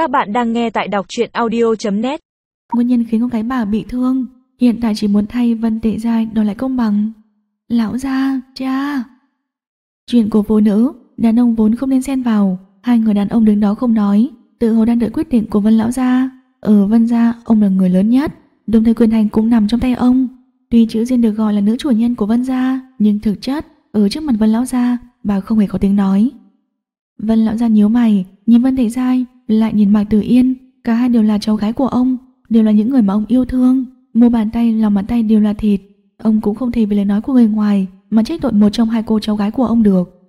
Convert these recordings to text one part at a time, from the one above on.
Các bạn đang nghe tại đọc truyện audio.net Nguyên nhân khiến con gái bà bị thương. Hiện tại chỉ muốn thay Vân Tệ Giai đòi lại công bằng. Lão gia, cha. Chuyện của phụ nữ Đàn ông vốn không nên xen vào. Hai người đàn ông đứng đó không nói. Tự hồ đang đợi quyết định của Vân Lão gia. Ở Vân gia ông là người lớn nhất. Đồng thời quyền hành cũng nằm trong tay ông. Tuy chữ Diên được gọi là nữ chủ nhân của Vân gia Nhưng thực chất Ở trước mặt Vân Lão gia Bà không hề có tiếng nói. Vân Lão gia nhíu mày Nhìn Vân Tệ Giai lại nhìn Mạc Tử Yên, cả hai đều là cháu gái của ông, đều là những người mà ông yêu thương, mua bàn tay, lòng bàn tay đều là thịt, ông cũng không thể vì lời nói của người ngoài mà trách tội một trong hai cô cháu gái của ông được.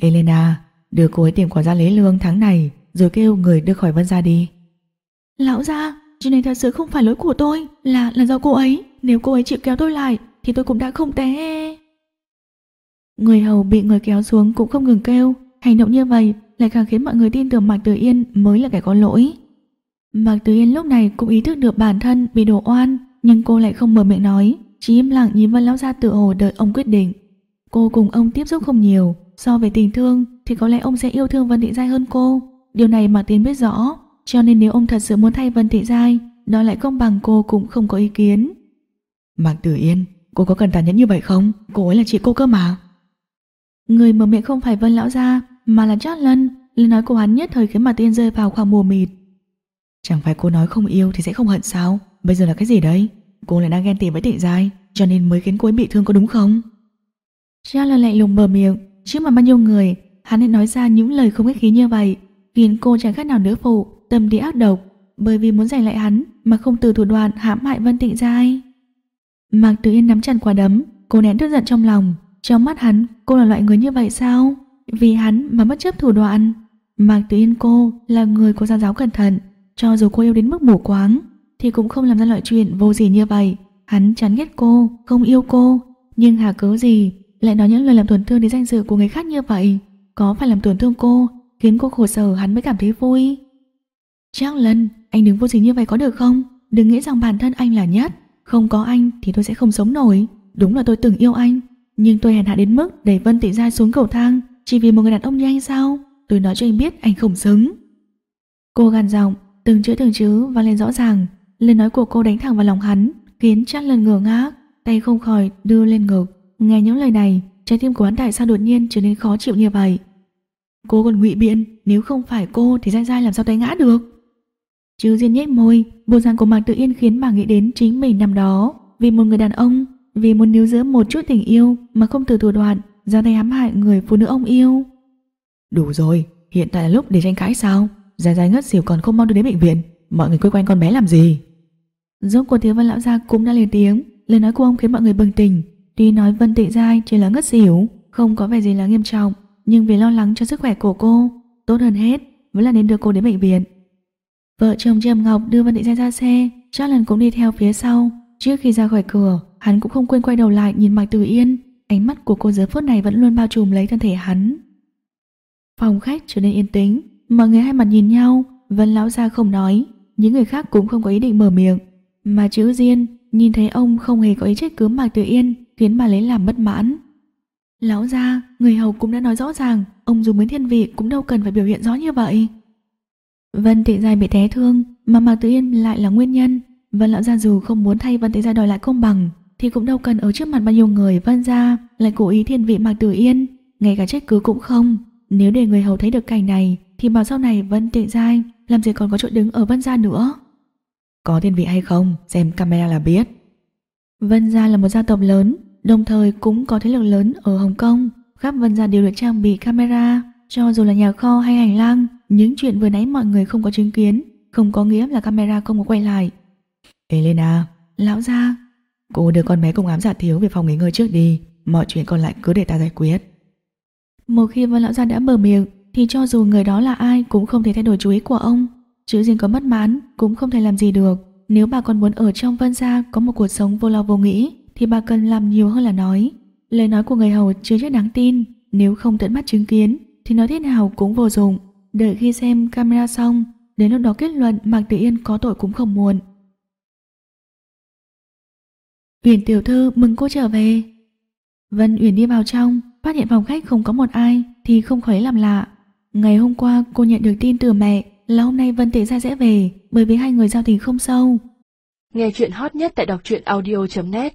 Elena, đưa cô ấy tìm quản gia lấy lương tháng này, rồi kêu người đưa khỏi Vân ra đi. Lão gia, chuyện này thật sự không phải lỗi của tôi, là là do cô ấy, nếu cô ấy chịu kéo tôi lại thì tôi cũng đã không té. Người hầu bị người kéo xuống cũng không ngừng kêu, hành động như vậy lại càng khiến mọi người tin tưởng Mạc Tử Yên mới là kẻ có lỗi. Mạc Tử Yên lúc này cũng ý thức được bản thân bị đổ oan, nhưng cô lại không mở miệng nói, chỉ im lặng nhìn Vân Lão Gia tự hồ đợi ông quyết định. Cô cùng ông tiếp xúc không nhiều, so về tình thương thì có lẽ ông sẽ yêu thương Vân Thị Giai hơn cô. Điều này Mạc Tiến biết rõ, cho nên nếu ông thật sự muốn thay Vân Thị Giai, đó lại công bằng cô cũng không có ý kiến. Mạc Tử Yên, cô có cần tàn nhẫn như vậy không? Cô ấy là chị cô cơ mà. Người mở miệng không phải Vân Lão Gia, mà là Lân, lời nói của hắn nhất thời khiến mà tiên rơi vào khoảng mùa mịt. Chẳng phải cô nói không yêu thì sẽ không hận sao? Bây giờ là cái gì đấy? Cô lại đang ghen tị với tịnh giai, cho nên mới khiến cô ấy bị thương có đúng không? Lân lạnh lùng bờ miệng, trước mặt bao nhiêu người, hắn lại nói ra những lời không khách khí như vậy, khiến cô chẳng khác nào nữ phụ, tâm địa ác độc, bởi vì muốn giành lại hắn mà không từ thủ đoạn hãm hại Vân Tịnh Giai. Mạc Tử Yên nắm chặt quả đấm, cô nén tức giận trong lòng, trong mắt hắn, cô là loại người như vậy sao? Vì hắn mà bất chấp thủ đoạn Mạc Tử Yên cô là người có gia giáo cẩn thận Cho dù cô yêu đến mức mù quáng Thì cũng không làm ra loại chuyện vô gì như vậy. Hắn chán ghét cô, không yêu cô Nhưng hà cớ gì Lại nói những lời làm tổn thương đến danh dự của người khác như vậy? Có phải làm tổn thương cô Khiến cô khổ sở hắn mới cảm thấy vui? Chắc lần Anh đừng vô gì như vậy có được không? Đừng nghĩ rằng bản thân anh là nhất. Không có anh thì tôi sẽ không sống nổi. Đúng là tôi từng yêu anh Nhưng tôi hèn hạ đến mức để Vân Tị ra xuống cầu thang chỉ vì một người đàn ông như anh sao? Tôi nói cho anh biết, anh không xứng. Cô gằn giọng, Từng chữ từng chữ vang lên rõ ràng. Lời nói của cô đánh thẳng vào lòng hắn, Khiến chắc lần ngửa ngác, Tay không khỏi đưa lên ngực. Nghe những lời này, Trái tim của hắn tại sao đột nhiên trở nên khó chịu như vậy. Cô còn ngụy biện, Nếu không phải cô thì dai dai làm sao tay ngã được? Chứ Diên nhếch môi, Bộ dáng của Mạc Tự Yên khiến bà nghĩ đến chính mình năm đó. Vì một người đàn ông, Vì muốn níu giữ một chút tình yêu Mà không từ thủ đoạn ra tay hãm hại người phụ nữ ông yêu. Đủ rồi, hiện tại là lúc để tranh cãi sao? Dài dài ngất xỉu còn không mau đưa đến bệnh viện, mọi người quay quanh con bé làm gì? Dốc của thiếu vân lão gia cũng đã lên tiếng, lời nói của ông khiến mọi người bừng tỉnh. Tuy nói Vân Tị Giai chỉ là ngất xỉu, không có vẻ gì là nghiêm trọng, nhưng vì lo lắng cho sức khỏe của cô, tốt hơn hết vẫn là nên đưa cô đến bệnh viện. Vợ chồng Trầm Ngọc đưa Vân Tị Giai ra xe, chắc lần cũng đi theo phía sau. Trước khi ra khỏi cửa, hắn cũng không quên quay đầu lại nhìn Mạch Tử Yên, Ánh mắt của cô giờ phút này vẫn luôn bao trùm lấy thân thể hắn. Phòng khách trở nên yên tĩnh, mọi người hai mặt nhìn nhau, Vân lão gia không nói, những người khác cũng không có ý định mở miệng, mà chữ Diên nhìn thấy ông không hề có ý trách cứ Mạc Tử Yên, khiến bà lấy làm bất mãn. Lão gia, người hầu cũng đã nói rõ ràng, ông dùng đến thiên vị cũng đâu cần phải biểu hiện rõ như vậy. Vân Tị Giai bị té thương, mà Mạc Tử Yên lại là nguyên nhân. Vân lão gia dù không muốn thay Vân Tị Giai đòi lại công bằng, thì cũng đâu cần ở trước mặt bao nhiêu người vân ra lại cố ý thiên vị Mạc Tử Yên, ngay cả trách cứ cũng không. Nếu để người hầu thấy được cảnh này thì bảo sau này Vân Tệ Giai làm gì còn có chỗ đứng ở Vân gia nữa. Có thiên vị hay không, xem camera là biết. Vân gia là một gia tộc lớn, đồng thời cũng có thế lực lớn ở Hồng Kông. Khắp Vân gia đều được trang bị camera, cho dù là nhà kho hay hành lang, những chuyện vừa nãy mọi người không có chứng kiến, không có nghĩa là camera không có quay lại. Elena, lão gia, Cô đưa con bé cùng ám giả thiếu về phòng nghỉ ngơi trước đi. Mọi chuyện còn lại cứ để ta giải quyết. Một khi Vân Lão Gia đã mở miệng, Thì cho dù người đó là ai Cũng không thể thay đổi chú ý của ông. Chứ riêng có bất mãn Cũng không thể làm gì được. Nếu bà còn muốn ở trong Vân Gia Có một cuộc sống vô lo vô nghĩ, Thì bà cần làm nhiều hơn là nói. Lời nói của người hầu chưa chắc đáng tin. Nếu không tận mắt chứng kiến, Thì nói thế nào cũng vô dụng. Đợi khi xem camera xong, Đến lúc đó kết luận Mạc Tử Yên có tội cũng không muộn. Uyển tiểu thư mừng cô trở về. Vân Uyển đi vào trong, phát hiện phòng khách không có một ai thì không khỏi làm lạ. Ngày hôm qua cô nhận được tin từ mẹ là hôm nay Vân Tịnh ra sẽ về, bởi vì hai người giao tình không sâu. Nghe chuyện hot nhất tại đọc truyện audio.net